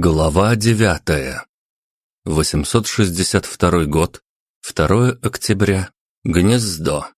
Глава девятая. 862 год. 2 октября. Гнездо.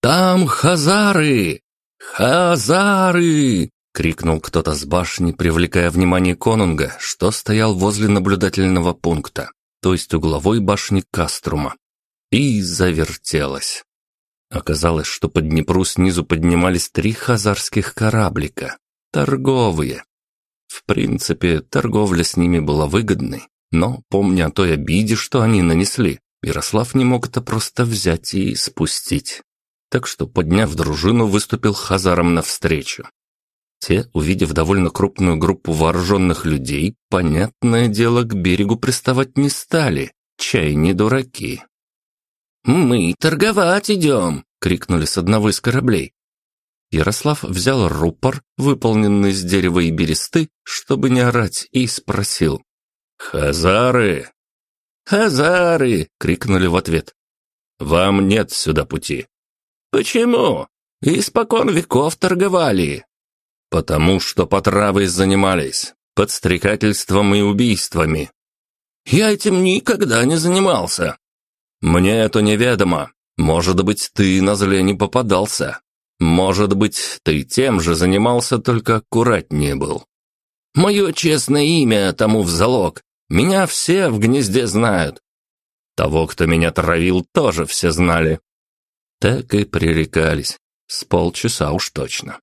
«Там хазары! Хазары!» — крикнул кто-то с башни, привлекая внимание конунга, что стоял возле наблюдательного пункта, то есть угловой башни Каструма. И завертелось. Оказалось, что по Днепру снизу поднимались три хазарских кораблика. Торговые, в принципе, торговля с ними была выгодной, но, помня о той обиде, что они нанесли, Ярослав не мог это просто взять и спустить. Так что, подняв дружину, выступил хазарам навстречу. Те, увидев довольно крупную группу вооруженных людей, понятное дело, к берегу приставать не стали, чай не дураки. «Мы торговать идем!» — крикнули с одного из кораблей. Ярослав взял рупор, выполненный из дерева и бересты, чтобы не орать, и спросил. «Хазары!» «Хазары!» — крикнули в ответ. «Вам нет сюда пути». «Почему? Испокон веков торговали». «Потому что потравой занимались, подстрекательством и убийствами». «Я этим никогда не занимался». «Мне это неведомо. Может быть, ты на зле не попадался. Может быть, ты тем же занимался, только аккуратнее был. Мое честное имя тому в залог. Меня все в гнезде знают. Того, кто меня травил, тоже все знали. Так и пререкались. С полчаса уж точно.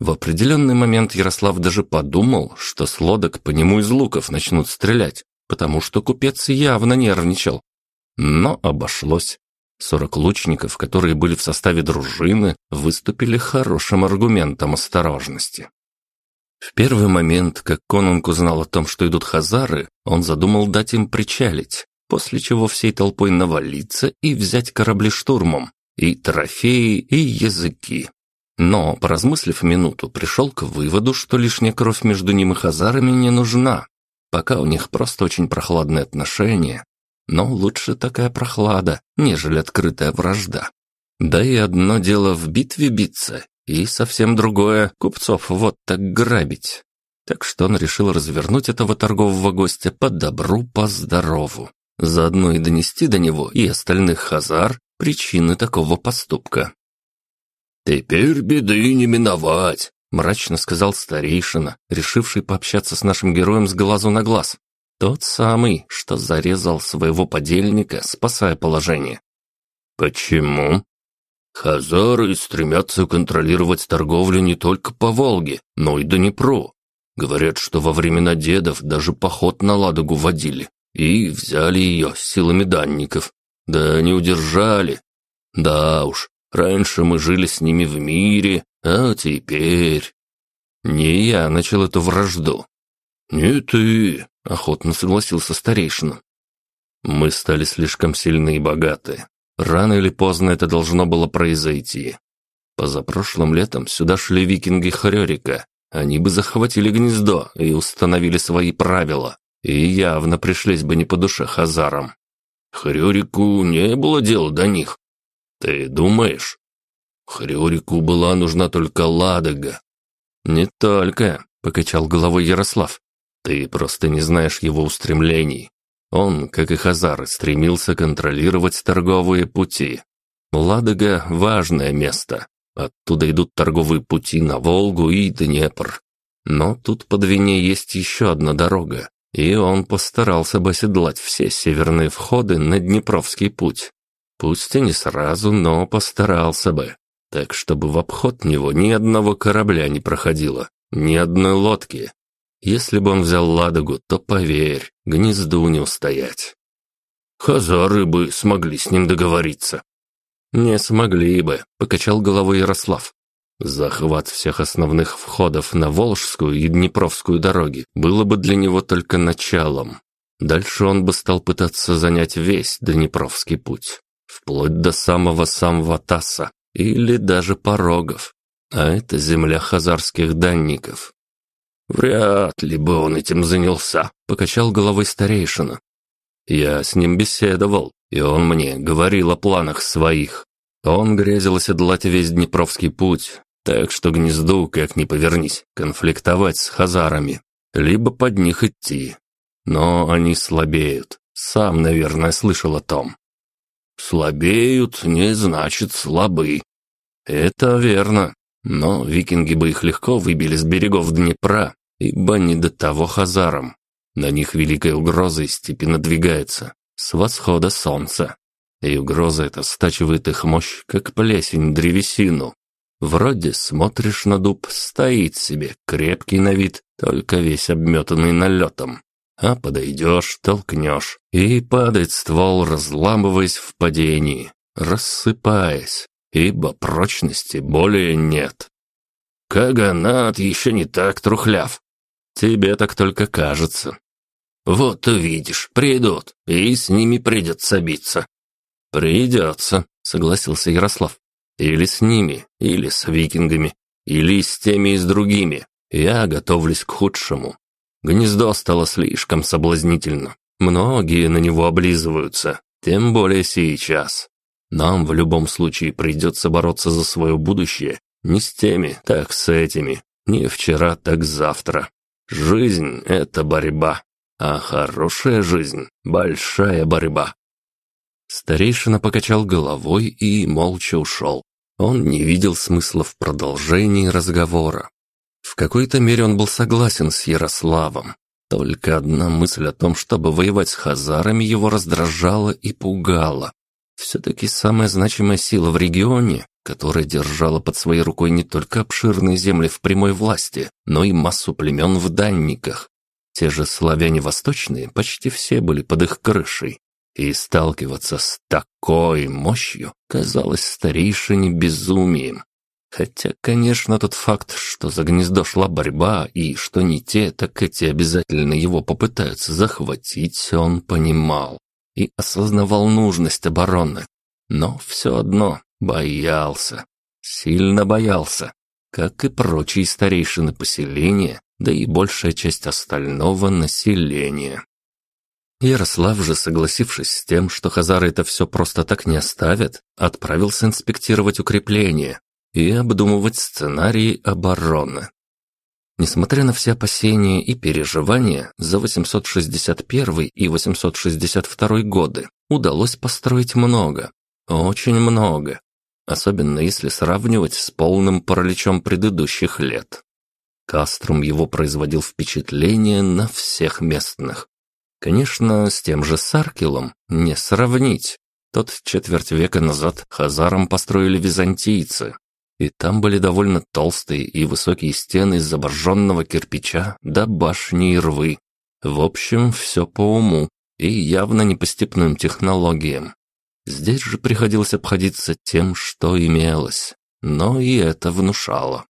В определенный момент Ярослав даже подумал, что с лодок по нему из луков начнут стрелять, потому что купец явно нервничал. Но обошлось. Сорок лучников, которые были в составе дружины, выступили хорошим аргументом осторожности. В первый момент, как конунг узнал о том, что идут хазары, он задумал дать им причалить, после чего всей толпой навалиться и взять корабли штурмом, и трофеи, и языки. Но, поразмыслив минуту, пришел к выводу, что лишняя кровь между ним и хазарами не нужна, пока у них просто очень прохладные отношения, но лучше такая прохлада, нежели открытая вражда. Да и одно дело в битве биться, и совсем другое купцов вот так грабить. Так что он решил развернуть этого торгового гостя по добру, по здорову. Заодно и донести до него и остальных хазар причины такого поступка. «Теперь беды не миновать», — мрачно сказал старейшина, решивший пообщаться с нашим героем с глазу на глаз. Тот самый, что зарезал своего подельника, спасая положение. Почему? Хазары стремятся контролировать торговлю не только по Волге, но и до Днепру. Говорят, что во времена дедов даже поход на Ладогу водили и взяли ее силами данников. Да не удержали. Да уж, раньше мы жили с ними в мире, а теперь... Не я начал эту вражду. Не ты, Охотно согласился старейшина. Мы стали слишком сильны и богаты. Рано или поздно это должно было произойти. Позапрошлым летом сюда шли викинги Хрёрика. Они бы захватили гнездо и установили свои правила, и явно пришлись бы не по душе хазарам. Хрёрику не было дела до них. Ты думаешь? Хрёрику была нужна только Ладога. Не только, покачал головой Ярослав. Ты просто не знаешь его устремлений. Он, как и Хазар, стремился контролировать торговые пути. Ладога – важное место. Оттуда идут торговые пути на Волгу и Днепр. Но тут по Двине есть еще одна дорога, и он постарался бы оседлать все северные входы на Днепровский путь. Пусть и не сразу, но постарался бы. Так, чтобы в обход него ни одного корабля не проходило, ни одной лодки, если бы он взял Ладогу, то, поверь, гнезду не устоять. Хазары бы смогли с ним договориться. Не смогли бы, покачал головой Ярослав. Захват всех основных входов на Волжскую и Днепровскую дороги было бы для него только началом. Дальше он бы стал пытаться занять весь Днепровский путь, вплоть до самого самого Таса или даже Порогов. А это земля хазарских данников, «Вряд ли бы он этим занялся», — покачал головой старейшина. «Я с ним беседовал, и он мне говорил о планах своих. Он грезил оседлать весь Днепровский путь, так что гнезду, как ни повернись, конфликтовать с хазарами. либо под них идти. Но они слабеют. Сам, наверное, слышал о том. Слабеют не значит слабы. Это верно. Но викинги бы их легко выбили с берегов Днепра, ибо не до того хазарам. На них великая угроза из степи надвигается, с восхода солнца. И угроза эта стачивает их мощь, как плесень древесину. Вроде смотришь на дуб, стоит себе, крепкий на вид, только весь обметанный налетом. А подойдешь, толкнешь, и падает ствол, разламываясь в падении, рассыпаясь, ибо прочности более нет. Каганат еще не так трухляв. Тебе так только кажется. Вот увидишь, придут, и с ними придется биться. Придется, согласился Ярослав. Или с ними, или с викингами, или с теми и с другими. Я готовлюсь к худшему. Гнездо стало слишком соблазнительно. Многие на него облизываются, тем более сейчас. Нам в любом случае придется бороться за свое будущее. Не с теми, так с этими. Не вчера, так завтра. Жизнь — это борьба. А хорошая жизнь — большая борьба. Старейшина покачал головой и молча ушел. Он не видел смысла в продолжении разговора. В какой-то мере он был согласен с Ярославом. Только одна мысль о том, чтобы воевать с хазарами, его раздражала и пугала. Все-таки самая значимая сила в регионе, которая держала под своей рукой не только обширные земли в прямой власти, но и массу племен в данниках. Те же славяне восточные почти все были под их крышей. И сталкиваться с такой мощью казалось старейшине безумием. Хотя, конечно, тот факт, что за гнездо шла борьба, и что не те, так эти обязательно его попытаются захватить, он понимал и осознавал нужность обороны. Но все одно боялся, сильно боялся, как и прочие старейшины поселения, да и большая часть остального населения. Ярослав же, согласившись с тем, что хазары это все просто так не оставят, отправился инспектировать укрепления и обдумывать сценарии обороны. Несмотря на все опасения и переживания, за 861 и 862 годы удалось построить много, очень много, особенно если сравнивать с полным параличом предыдущих лет. Каструм его производил впечатление на всех местных. Конечно, с тем же Саркелом не сравнить. Тот четверть века назад хазарам построили византийцы, и там были довольно толстые и высокие стены из обожженного кирпича да башни и рвы. В общем, все по уму и явно не по степным технологиям. Здесь же приходилось обходиться тем, что имелось, но и это внушало.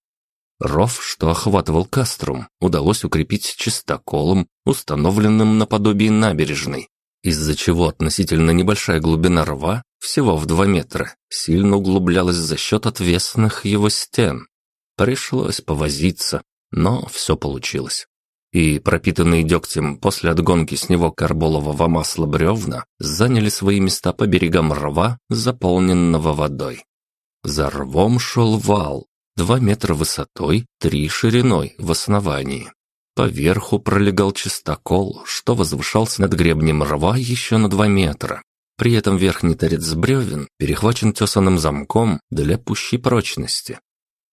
Ров, что охватывал Каструм, удалось укрепить чистоколом, установленным наподобие набережной, из-за чего относительно небольшая глубина рва, всего в два метра, сильно углублялась за счет отвесных его стен. Пришлось повозиться, но все получилось. И пропитанные дегтем после отгонки с него карболового масла бревна заняли свои места по берегам рва, заполненного водой. За рвом шел вал, два метра высотой, три шириной в основании. Поверху пролегал чистокол, что возвышался над гребнем рва еще на два метра. При этом верхний торец бревен перехвачен тесаным замком для пущей прочности.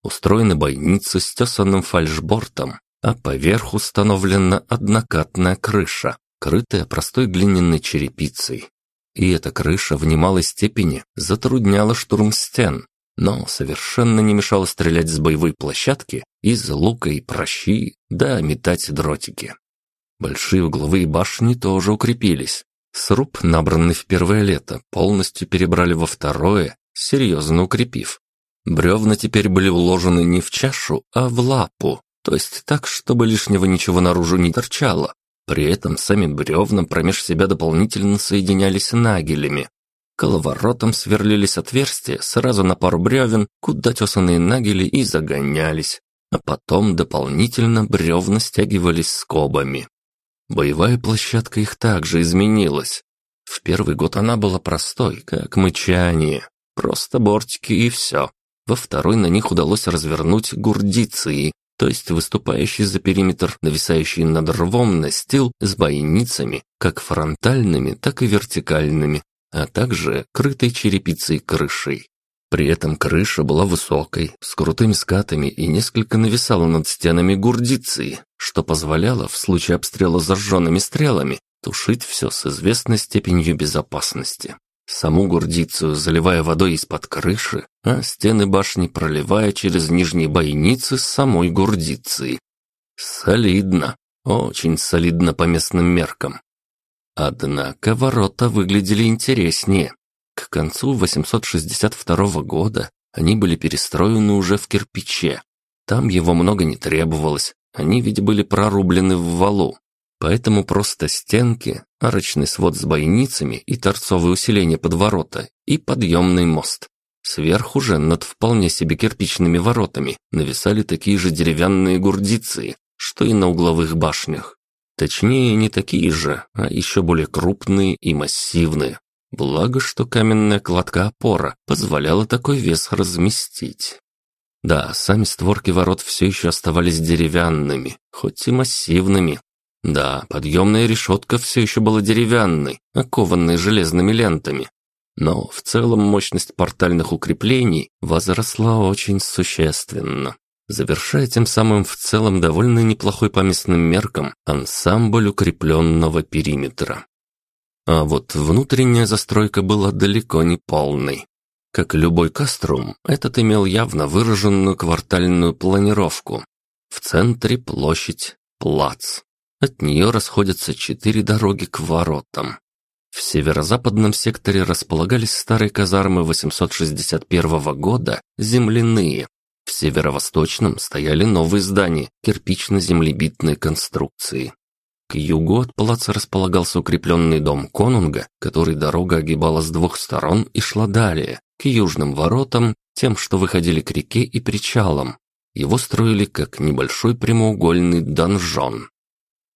Устроены бойницы с тесанным фальшбортом, а поверху установлена однокатная крыша, крытая простой глиняной черепицей. И эта крыша в немалой степени затрудняла штурм стен, но совершенно не мешало стрелять с боевой площадки из лука и прощи, да метать дротики. Большие угловые башни тоже укрепились. Сруб, набранный в первое лето, полностью перебрали во второе, серьезно укрепив. Бревна теперь были уложены не в чашу, а в лапу, то есть так, чтобы лишнего ничего наружу не торчало. При этом сами бревна промеж себя дополнительно соединялись нагелями, коловоротом сверлились отверстия сразу на пару бревен, куда тесанные нагели и загонялись, а потом дополнительно бревна стягивались скобами. Боевая площадка их также изменилась. В первый год она была простой, как мычание, просто бортики и все. Во второй на них удалось развернуть гурдиции, то есть выступающий за периметр, нависающий над рвом настил с бойницами, как фронтальными, так и вертикальными, а также крытой черепицей крышей. При этом крыша была высокой, с крутыми скатами и несколько нависала над стенами гурдиции, что позволяло в случае обстрела зажженными стрелами тушить все с известной степенью безопасности. Саму гурдицию заливая водой из-под крыши, а стены башни проливая через нижние бойницы самой гурдиции. Солидно, очень солидно по местным меркам. Однако ворота выглядели интереснее. К концу 862 года они были перестроены уже в кирпиче. Там его много не требовалось, они ведь были прорублены в валу. Поэтому просто стенки, арочный свод с бойницами и торцовые усиления под ворота и подъемный мост. Сверху же, над вполне себе кирпичными воротами, нависали такие же деревянные гурдицы, что и на угловых башнях. Точнее, не такие же, а еще более крупные и массивные. Благо, что каменная кладка-опора позволяла такой вес разместить. Да, сами створки ворот все еще оставались деревянными, хоть и массивными. Да, подъемная решетка все еще была деревянной, окованной железными лентами. Но в целом мощность портальных укреплений возросла очень существенно, завершая тем самым в целом довольно неплохой по местным меркам ансамбль укрепленного периметра. А вот внутренняя застройка была далеко не полной. Как любой каструм, этот имел явно выраженную квартальную планировку. В центре площадь, плац. От нее расходятся четыре дороги к воротам. В северо-западном секторе располагались старые казармы 861 года, земляные. В северо-восточном стояли новые здания кирпично-землебитной конструкции. К югу от палаца располагался укрепленный дом конунга, который дорога огибала с двух сторон и шла далее, к южным воротам, тем, что выходили к реке и причалам. Его строили как небольшой прямоугольный донжон.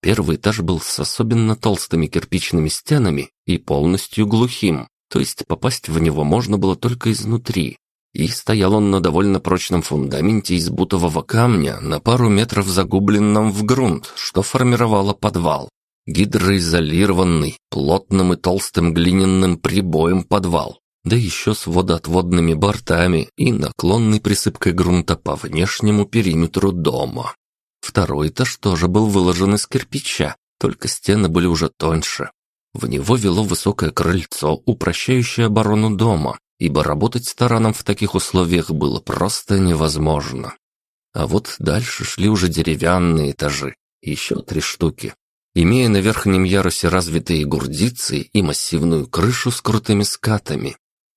Первый этаж был с особенно толстыми кирпичными стенами и полностью глухим, то есть попасть в него можно было только изнутри, и стоял он на довольно прочном фундаменте из бутового камня на пару метров загубленном в грунт, что формировало подвал. Гидроизолированный, плотным и толстым глиняным прибоем подвал, да еще с водоотводными бортами и наклонной присыпкой грунта по внешнему периметру дома. Второй этаж тоже был выложен из кирпича, только стены были уже тоньше. В него вело высокое крыльцо, упрощающее оборону дома, ибо работать тараном в таких условиях было просто невозможно. А вот дальше шли уже деревянные этажи, еще три штуки. Имея на верхнем ярусе развитые гурдицы и массивную крышу с крутыми скатами.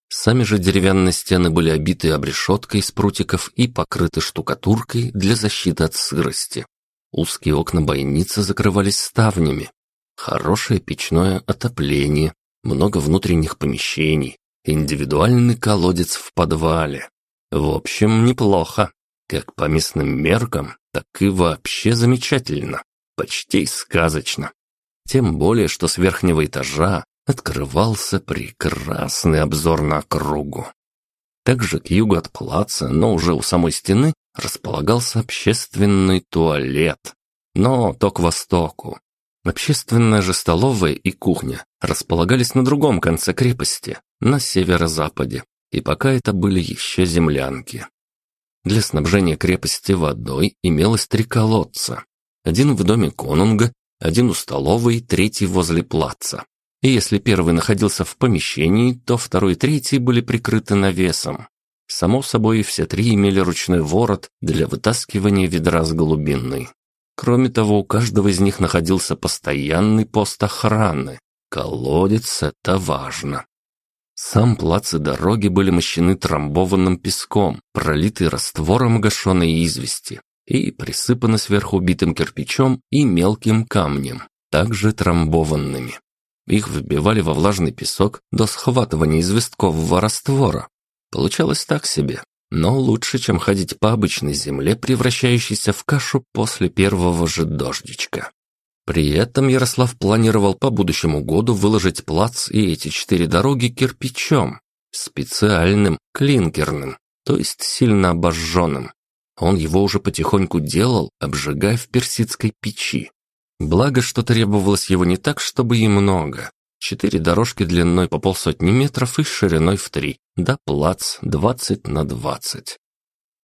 Сами же деревянные стены были обиты обрешеткой из прутиков и покрыты штукатуркой для защиты от сырости. Узкие окна бойницы закрывались ставнями. Хорошее печное отопление, много внутренних помещений, Индивидуальный колодец в подвале. В общем, неплохо. Как по местным меркам, так и вообще замечательно. Почти сказочно. Тем более, что с верхнего этажа открывался прекрасный обзор на округу. Также к югу от плаца, но уже у самой стены, располагался общественный туалет. Но то к востоку. Общественная же столовая и кухня располагались на другом конце крепости, на северо-западе, и пока это были еще землянки. Для снабжения крепости водой имелось три колодца. Один в доме конунга, один у столовой, третий возле плаца. И если первый находился в помещении, то второй и третий были прикрыты навесом. Само собой, все три имели ручной ворот для вытаскивания ведра с голубиной. Кроме того, у каждого из них находился постоянный пост охраны. Колодец – это важно. Сам плац и дороги были мощены трамбованным песком, пролитый раствором гашеной извести и присыпаны сверху битым кирпичом и мелким камнем, также трамбованными. Их вбивали во влажный песок до схватывания известкового раствора. Получалось так себе, но лучше, чем ходить по обычной земле, превращающейся в кашу после первого же дождичка. При этом Ярослав планировал по будущему году выложить плац и эти четыре дороги кирпичом, специальным, клинкерным, то есть сильно обожженным. Он его уже потихоньку делал, обжигая в персидской печи. Благо, что требовалось его не так, чтобы и много. Четыре дорожки длиной по полсотни метров и шириной в три, да плац двадцать на двадцать.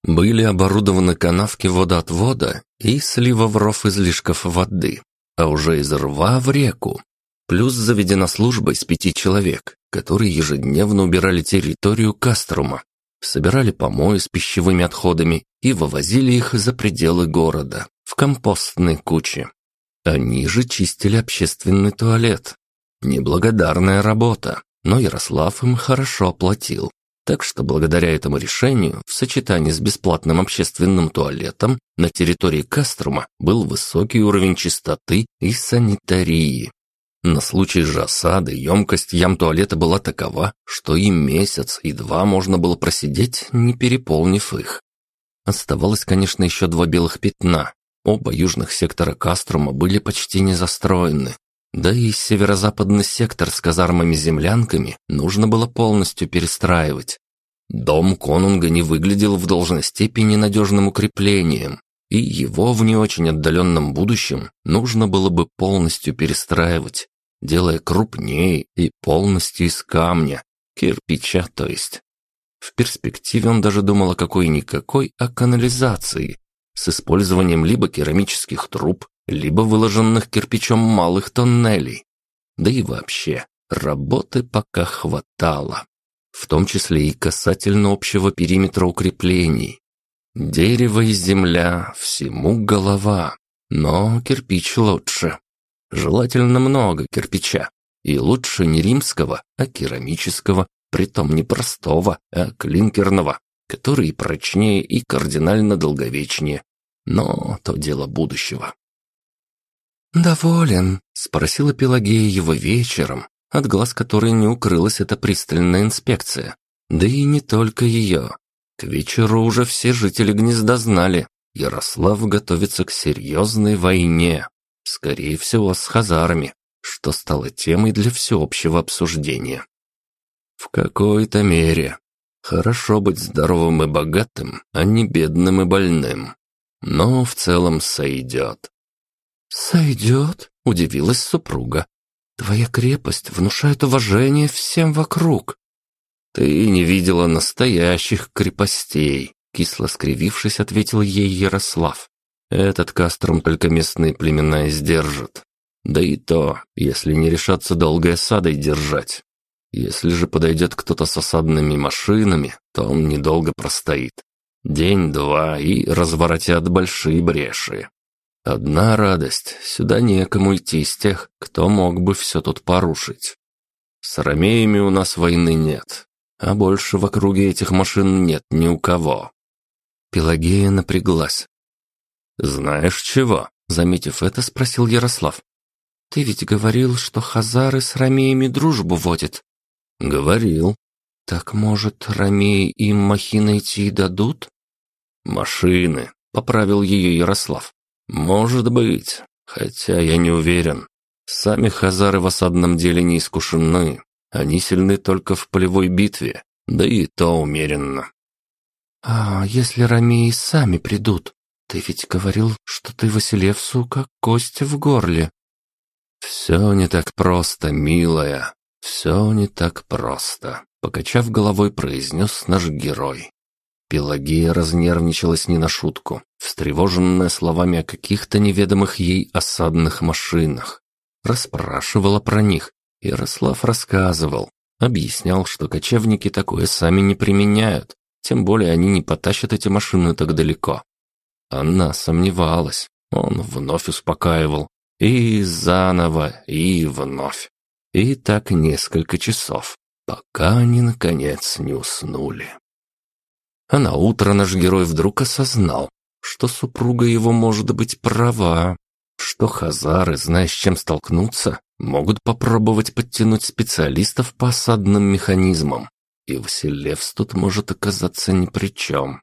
Были оборудованы канавки водоотвода и слива в ров излишков воды, а уже из рва в реку. Плюс заведена служба из пяти человек, которые ежедневно убирали территорию Каструма, собирали помои с пищевыми отходами и вывозили их за пределы города, в компостные кучи. Они же чистили общественный туалет. Неблагодарная работа, но Ярослав им хорошо оплатил. Так что благодаря этому решению, в сочетании с бесплатным общественным туалетом, на территории Каструма был высокий уровень чистоты и санитарии. На случай же осады емкость ям туалета была такова, что и месяц, и два можно было просидеть, не переполнив их. Оставалось, конечно, еще два белых пятна. Оба южных сектора Каструма были почти не застроены. Да и северо-западный сектор с казармами-землянками нужно было полностью перестраивать. Дом конунга не выглядел в должной степени надежным укреплением, и его в не очень отдаленном будущем нужно было бы полностью перестраивать делая крупнее и полностью из камня, кирпича то есть. В перспективе он даже думал о какой-никакой о канализации с использованием либо керамических труб, либо выложенных кирпичом малых тоннелей. Да и вообще, работы пока хватало, в том числе и касательно общего периметра укреплений. Дерево и земля, всему голова, но кирпич лучше. Желательно много кирпича. И лучше не римского, а керамического, притом не простого, а клинкерного, который прочнее и кардинально долговечнее. Но то дело будущего. «Доволен?» — спросила Пелагея его вечером, от глаз которой не укрылась эта пристальная инспекция. Да и не только ее. К вечеру уже все жители гнезда знали, Ярослав готовится к серьезной войне. Скорее всего, с хазарами, что стало темой для всеобщего обсуждения. В какой-то мере. Хорошо быть здоровым и богатым, а не бедным и больным. Но в целом сойдет. «Сойдет?» — удивилась супруга. «Твоя крепость внушает уважение всем вокруг». «Ты не видела настоящих крепостей», — кисло скривившись, ответил ей Ярослав. Этот кастром только местные племена издержат. Да и то, если не решаться долгой осадой держать. Если же подойдет кто-то с осадными машинами, то он недолго простоит. День-два и разворотят большие бреши. Одна радость, сюда некому идти из тех, кто мог бы все тут порушить. С ромеями у нас войны нет, а больше в округе этих машин нет ни у кого. Пелагея напряглась. «Знаешь чего?» — заметив это, спросил Ярослав. «Ты ведь говорил, что хазары с ромеями дружбу водят». «Говорил». «Так, может, ромеи им махины идти дадут?» «Машины», — поправил ее Ярослав. «Может быть, хотя я не уверен. Сами хазары в осадном деле не искушены. Они сильны только в полевой битве, да и то умеренно». «А если ромеи сами придут?» Ты ведь говорил, что ты Василевсу как кость в горле. Все не так просто, милая. Все не так просто, покачав головой, произнес наш герой. Пелагея разнервничалась не на шутку, встревоженная словами о каких-то неведомых ей осадных машинах. Расспрашивала про них. Ярослав рассказывал, объяснял, что кочевники такое сами не применяют, тем более они не потащат эти машины так далеко. Она сомневалась. Он вновь успокаивал. И заново, и вновь. И так несколько часов, пока они, наконец, не уснули. А на утро наш герой вдруг осознал, что супруга его может быть права, что хазары, зная с чем столкнуться, могут попробовать подтянуть специалистов по осадным механизмам, и Василевс тут может оказаться ни при чем.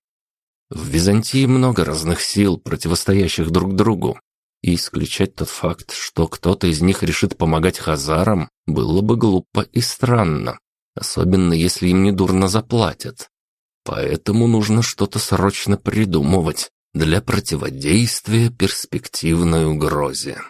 В Византии много разных сил, противостоящих друг другу. И исключать тот факт, что кто-то из них решит помогать хазарам, было бы глупо и странно. Особенно, если им недурно заплатят. Поэтому нужно что-то срочно придумывать для противодействия перспективной угрозе.